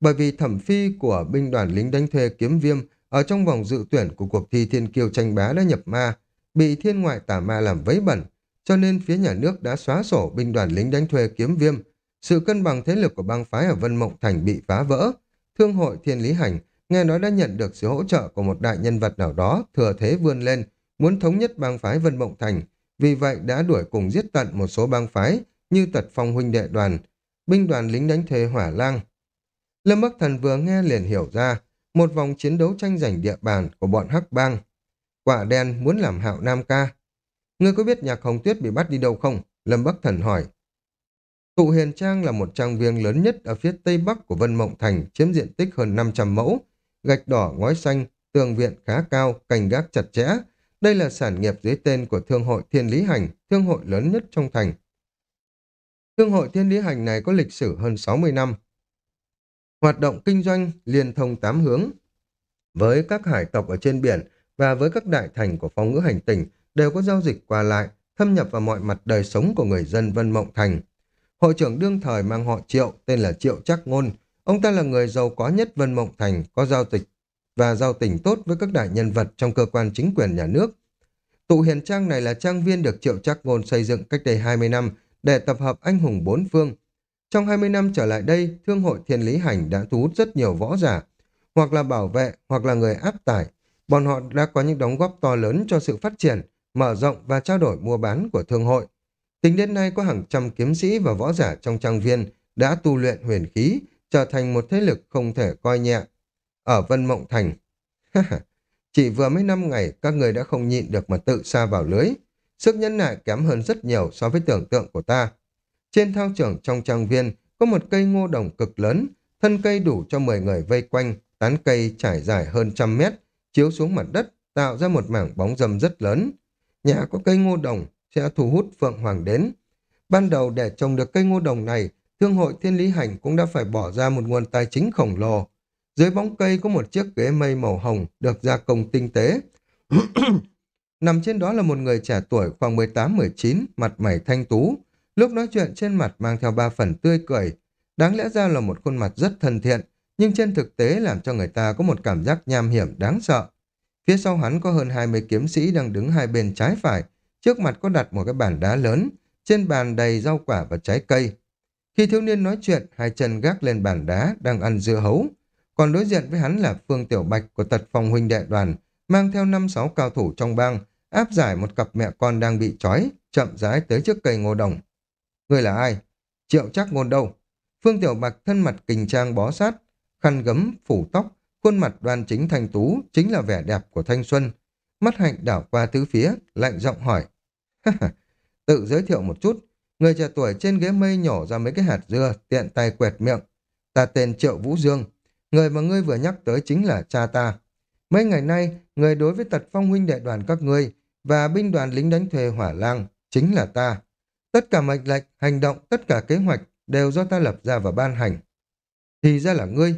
bởi vì thẩm phi của binh đoàn lính đánh thuê kiếm viêm ở trong vòng dự tuyển của cuộc thi thiên kiêu tranh bá đã nhập ma, bị thiên ngoại tả ma làm vấy bẩn, cho nên phía nhà nước đã xóa sổ binh đoàn lính đánh thuê kiếm viêm. Sự cân bằng thế lực của bang phái ở Vân Mộng Thành bị phá vỡ. Thương hội Thiên Lý Hành nghe nói đã nhận được sự hỗ trợ của một đại nhân vật nào đó thừa thế vươn lên, muốn thống nhất bang phái Vân Mộng Thành, vì vậy đã đuổi cùng giết tận một số bang phái như Tật Phong huynh đệ đoàn, binh đoàn lính đánh thuê Hỏa Lang. Lâm Bắc Thần vừa nghe liền hiểu ra, một vòng chiến đấu tranh giành địa bàn của bọn Hắc Bang. Quả đen muốn làm hạo Nam ca. Ngươi có biết nhạc Hồng Tuyết bị bắt đi đâu không? Lâm Bắc Thần hỏi. Tụ Hiền Trang là một trang viên lớn nhất ở phía tây bắc của Vân Mộng Thành, chiếm diện tích hơn 500 mẫu. Gạch đỏ, ngói xanh, tường viện khá cao, cành gác chặt chẽ. Đây là sản nghiệp dưới tên của Thương hội Thiên Lý Hành, thương hội lớn nhất trong thành. Thương hội Thiên Lý Hành này có lịch sử hơn 60 năm. Hoạt động kinh doanh liên thông tám hướng. Với các hải tộc ở trên biển và với các đại thành của phong ngữ hành tỉnh đều có giao dịch qua lại, thâm nhập vào mọi mặt đời sống của người dân Vân Mộng Thành. Hội trưởng đương thời mang họ Triệu, tên là Triệu Trắc Ngôn, Ông ta là người giàu có nhất Vân Mộng Thành, có giao dịch và giao tình tốt với các đại nhân vật trong cơ quan chính quyền nhà nước. Tụ hiền trang này là trang viên được Triệu Trác Ngôn xây dựng cách đây 20 năm để tập hợp anh hùng bốn phương. Trong 20 năm trở lại đây, Thương hội Thiên Lý Hành đã thu hút rất nhiều võ giả, hoặc là bảo vệ, hoặc là người áp tải. Bọn họ đã có những đóng góp to lớn cho sự phát triển, mở rộng và trao đổi mua bán của thương hội. Tính đến nay có hàng trăm kiếm sĩ và võ giả trong trang viên đã tu luyện huyền khí, trở thành một thế lực không thể coi nhẹ. Ở Vân Mộng Thành, chỉ vừa mấy năm ngày các người đã không nhịn được mà tự xa vào lưới. Sức nhẫn nại kém hơn rất nhiều so với tưởng tượng của ta. Trên thao trường trong trang viên có một cây ngô đồng cực lớn, thân cây đủ cho 10 người vây quanh, tán cây trải dài hơn trăm mét, chiếu xuống mặt đất, tạo ra một mảng bóng râm rất lớn. Nhà có cây ngô đồng sẽ thu hút Phượng Hoàng đến. Ban đầu để trồng được cây ngô đồng này, Thương hội Thiên Lý Hành cũng đã phải bỏ ra một nguồn tài chính khổng lồ. Dưới bóng cây có một chiếc ghế mây màu hồng được gia công tinh tế. Nằm trên đó là một người trẻ tuổi khoảng 18-19, mặt mày thanh tú. Lúc nói chuyện trên mặt mang theo ba phần tươi cười. Đáng lẽ ra là một khuôn mặt rất thân thiện, nhưng trên thực tế làm cho người ta có một cảm giác nham hiểm đáng sợ. Phía sau hắn có hơn 20 kiếm sĩ đang đứng hai bên trái phải, trước mặt có đặt một cái bàn đá lớn, trên bàn đầy rau quả và trái cây. Khi thiếu niên nói chuyện, hai chân gác lên bàn đá, đang ăn dưa hấu. Còn đối diện với hắn là Phương Tiểu Bạch của tật phòng huynh đệ đoàn, mang theo năm sáu cao thủ trong bang, áp giải một cặp mẹ con đang bị trói, chậm rãi tới trước cây ngô đồng. Người là ai? Triệu chắc ngôn đâu? Phương Tiểu Bạch thân mặt kình trang bó sát, khăn gấm, phủ tóc, khuôn mặt đoan chính thanh tú, chính là vẻ đẹp của thanh xuân. Mắt hạnh đảo qua tứ phía, lạnh giọng hỏi. Tự giới thiệu một chút, người trẻ tuổi trên ghế mây nhổ ra mấy cái hạt dưa, tiện tay quẹt miệng. Ta tên Triệu Vũ Dương, người mà ngươi vừa nhắc tới chính là cha ta. Mấy ngày nay, người đối với tật phong huynh đệ đoàn các ngươi và binh đoàn lính đánh thuê hỏa lang chính là ta. Tất cả mệnh lệnh, hành động, tất cả kế hoạch đều do ta lập ra và ban hành. Thì ra là ngươi.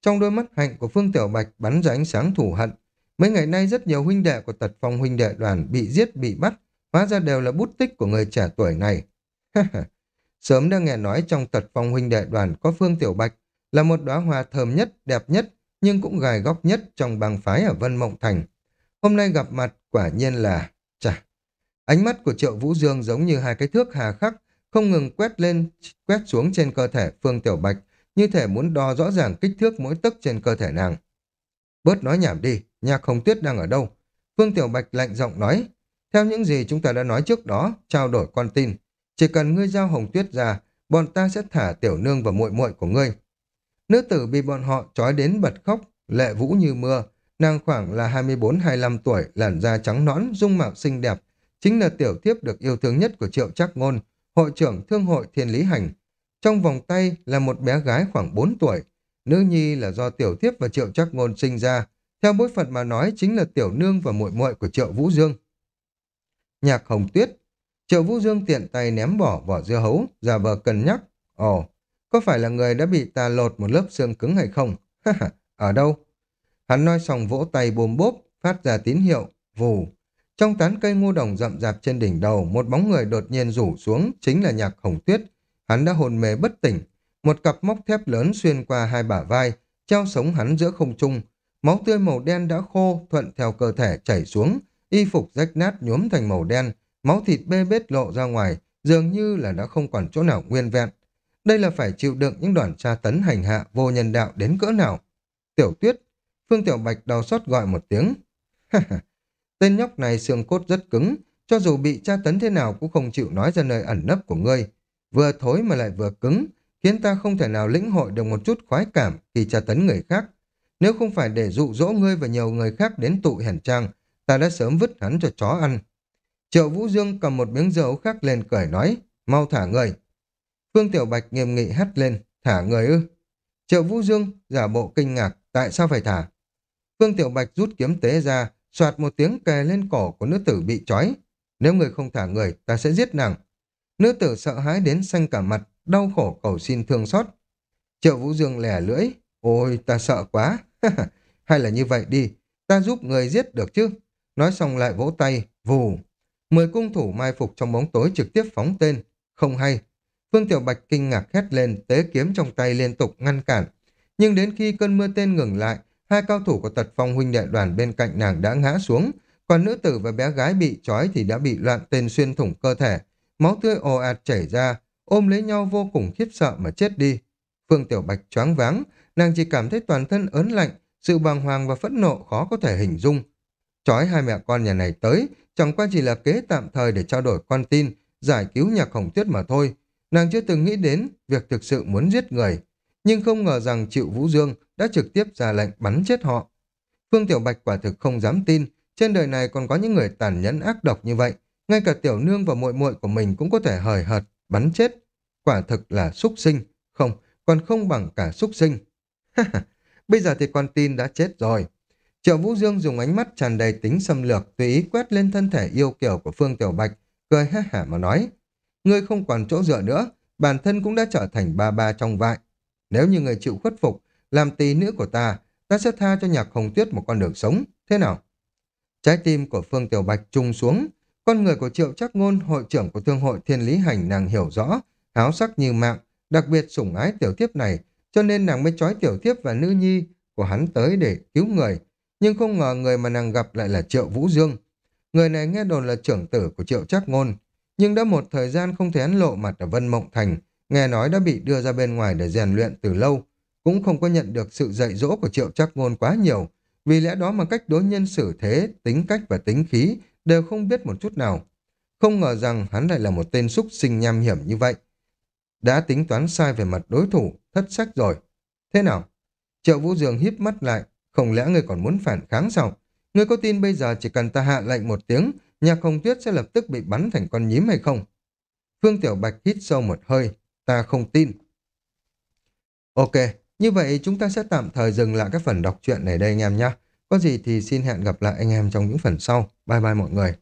Trong đôi mắt hạnh của Phương Tiểu Bạch bắn ra ánh sáng thủ hận. Mấy ngày nay rất nhiều huynh đệ của tật phong huynh đệ đoàn bị giết, bị bắt, hóa ra đều là bút tích của người trẻ tuổi này. Sớm đã nghe nói trong tật phong huynh đệ đoàn có Phương Tiểu Bạch là một đóa hoa thơm nhất, đẹp nhất, nhưng cũng gài góc nhất trong bang phái ở Vân Mộng Thành. Hôm nay gặp mặt quả nhiên là... Chà, ánh mắt của Triệu Vũ Dương giống như hai cái thước hà khắc, không ngừng quét lên, quét xuống trên cơ thể Phương Tiểu Bạch, như thể muốn đo rõ ràng kích thước mỗi tấc trên cơ thể nàng. Bớt nói nhảm đi, nhạc hồng tuyết đang ở đâu? Phương Tiểu Bạch lạnh giọng nói, theo những gì chúng ta đã nói trước đó, trao đổi con tin, chỉ cần ngươi giao hồng tuyết ra, bọn ta sẽ thả tiểu nương và muội muội của ngươi. Nữ tử bị bọn họ trói đến bật khóc, lệ vũ như mưa, nàng khoảng là 24-25 tuổi, làn da trắng nõn, dung mạo xinh đẹp, chính là tiểu thiếp được yêu thương nhất của Triệu Trác Ngôn, hội trưởng thương hội Thiên Lý Hành. Trong vòng tay là một bé gái khoảng 4 tuổi, nữ nhi là do tiểu thiếp và Triệu Trác Ngôn sinh ra, theo bối phận mà nói chính là tiểu nương và muội muội của Triệu Vũ Dương. Nhạc Hồng Tuyết Triệu Vũ Dương tiện tay ném bỏ vỏ dưa hấu, giả vờ cân nhắc. Ồ, có phải là người đã bị ta lột một lớp xương cứng hay không? ở đâu? Hắn nói xong vỗ tay bồm bốp, phát ra tín hiệu, vù. Trong tán cây ngô đồng rậm rạp trên đỉnh đầu, một bóng người đột nhiên rủ xuống, chính là nhạc hồng tuyết. Hắn đã hồn mê bất tỉnh. Một cặp móc thép lớn xuyên qua hai bả vai, treo sống hắn giữa không trung. Máu tươi màu đen đã khô, thuận theo cơ thể chảy xuống, y phục rách nát nhuốm thành màu đen, máu thịt bê bết lộ ra ngoài, dường như là đã không còn chỗ nào nguyên vẹn. Đây là phải chịu đựng những đoàn tra tấn hành hạ vô nhân đạo đến cỡ nào. Tiểu tuyết, Phương Tiểu Bạch đau xót gọi một tiếng. Tên nhóc này xương cốt rất cứng, cho dù bị tra tấn thế nào cũng không chịu nói ra nơi ẩn nấp của ngươi. Vừa thối mà lại vừa cứng, khiến ta không thể nào lĩnh hội được một chút khoái cảm khi tra tấn người khác. Nếu không phải để dụ dỗ ngươi và nhiều người khác đến tụ hèn trang, ta đã sớm vứt hắn cho chó ăn. Triệu Vũ Dương cầm một miếng dầu khác lên cười nói, mau thả người. Phương Tiểu Bạch nghiêm nghị hắt lên, thả người ư. Triệu Vũ Dương giả bộ kinh ngạc, tại sao phải thả? Phương Tiểu Bạch rút kiếm tế ra, soạt một tiếng kề lên cổ của nữ tử bị trói. Nếu người không thả người, ta sẽ giết nàng. Nữ tử sợ hãi đến xanh cả mặt, đau khổ cầu xin thương xót. Triệu Vũ Dương lẻ lưỡi, ôi ta sợ quá. Hay là như vậy đi, ta giúp người giết được chứ? Nói xong lại vỗ tay, vù. Mười cung thủ mai phục trong bóng tối trực tiếp phóng tên. Không hay. Phương Tiểu Bạch kinh ngạc hét lên, tế kiếm trong tay liên tục ngăn cản. Nhưng đến khi cơn mưa tên ngừng lại, hai cao thủ của tật phong huynh đệ đoàn bên cạnh nàng đã ngã xuống, còn nữ tử và bé gái bị trói thì đã bị loạn tên xuyên thủng cơ thể. Máu tươi ồ ạt chảy ra, ôm lấy nhau vô cùng khiếp sợ mà chết đi. Phương Tiểu Bạch choáng váng, nàng chỉ cảm thấy toàn thân ớn lạnh, sự bàng hoàng và phẫn nộ khó có thể hình dung. Chói hai mẹ con nhà này tới, chẳng qua chỉ là kế tạm thời để trao đổi con tin, giải cứu nhạc hồng tuyết mà thôi. Nàng chưa từng nghĩ đến việc thực sự muốn giết người, nhưng không ngờ rằng Triệu Vũ Dương đã trực tiếp ra lệnh bắn chết họ. Phương Tiểu Bạch quả thực không dám tin, trên đời này còn có những người tàn nhẫn ác độc như vậy, ngay cả tiểu nương và muội muội của mình cũng có thể hời hợt, bắn chết. Quả thực là súc sinh, không, còn không bằng cả súc sinh. Bây giờ thì con tin đã chết rồi. Triệu Vũ Dương dùng ánh mắt tràn đầy tính xâm lược tùy ý quét lên thân thể yêu kiểu của Phương Tiểu Bạch, cười ha hả mà nói. Ngươi không còn chỗ dựa nữa, bản thân cũng đã trở thành ba ba trong vại. Nếu như người chịu khuất phục, làm tỳ nữ của ta, ta sẽ tha cho nhạc hồng tuyết một con đường sống. Thế nào? Trái tim của Phương Tiểu Bạch trung xuống. Con người của Triệu Chắc Ngôn, hội trưởng của Thương hội Thiên Lý Hành nàng hiểu rõ, háo sắc như mạng, đặc biệt sủng ái tiểu thiếp này, cho nên nàng mới trói tiểu thiếp và nữ nhi của hắn tới để cứu người. Nhưng không ngờ người mà nàng gặp lại là Triệu Vũ Dương. Người này nghe đồn là trưởng tử của Triệu Chắc Ngôn, nhưng đã một thời gian không thể hắn lộ mặt ở Vân Mộng Thành, nghe nói đã bị đưa ra bên ngoài để rèn luyện từ lâu, cũng không có nhận được sự dạy dỗ của Triệu Chắc Ngôn quá nhiều, vì lẽ đó mà cách đối nhân xử thế, tính cách và tính khí đều không biết một chút nào. Không ngờ rằng hắn lại là một tên súc sinh nham hiểm như vậy. Đã tính toán sai về mặt đối thủ, thất sách rồi. Thế nào? Triệu Vũ Dương híp mắt lại, không lẽ ngươi còn muốn phản kháng sao? Ngươi có tin bây giờ chỉ cần ta hạ lệnh một tiếng, nhạc không tuyết sẽ lập tức bị bắn thành con nhím hay không? Phương Tiểu Bạch hít sâu một hơi, ta không tin. Ok, như vậy chúng ta sẽ tạm thời dừng lại cái phần đọc truyện này đây anh em nhé. Có gì thì xin hẹn gặp lại anh em trong những phần sau. Bye bye mọi người.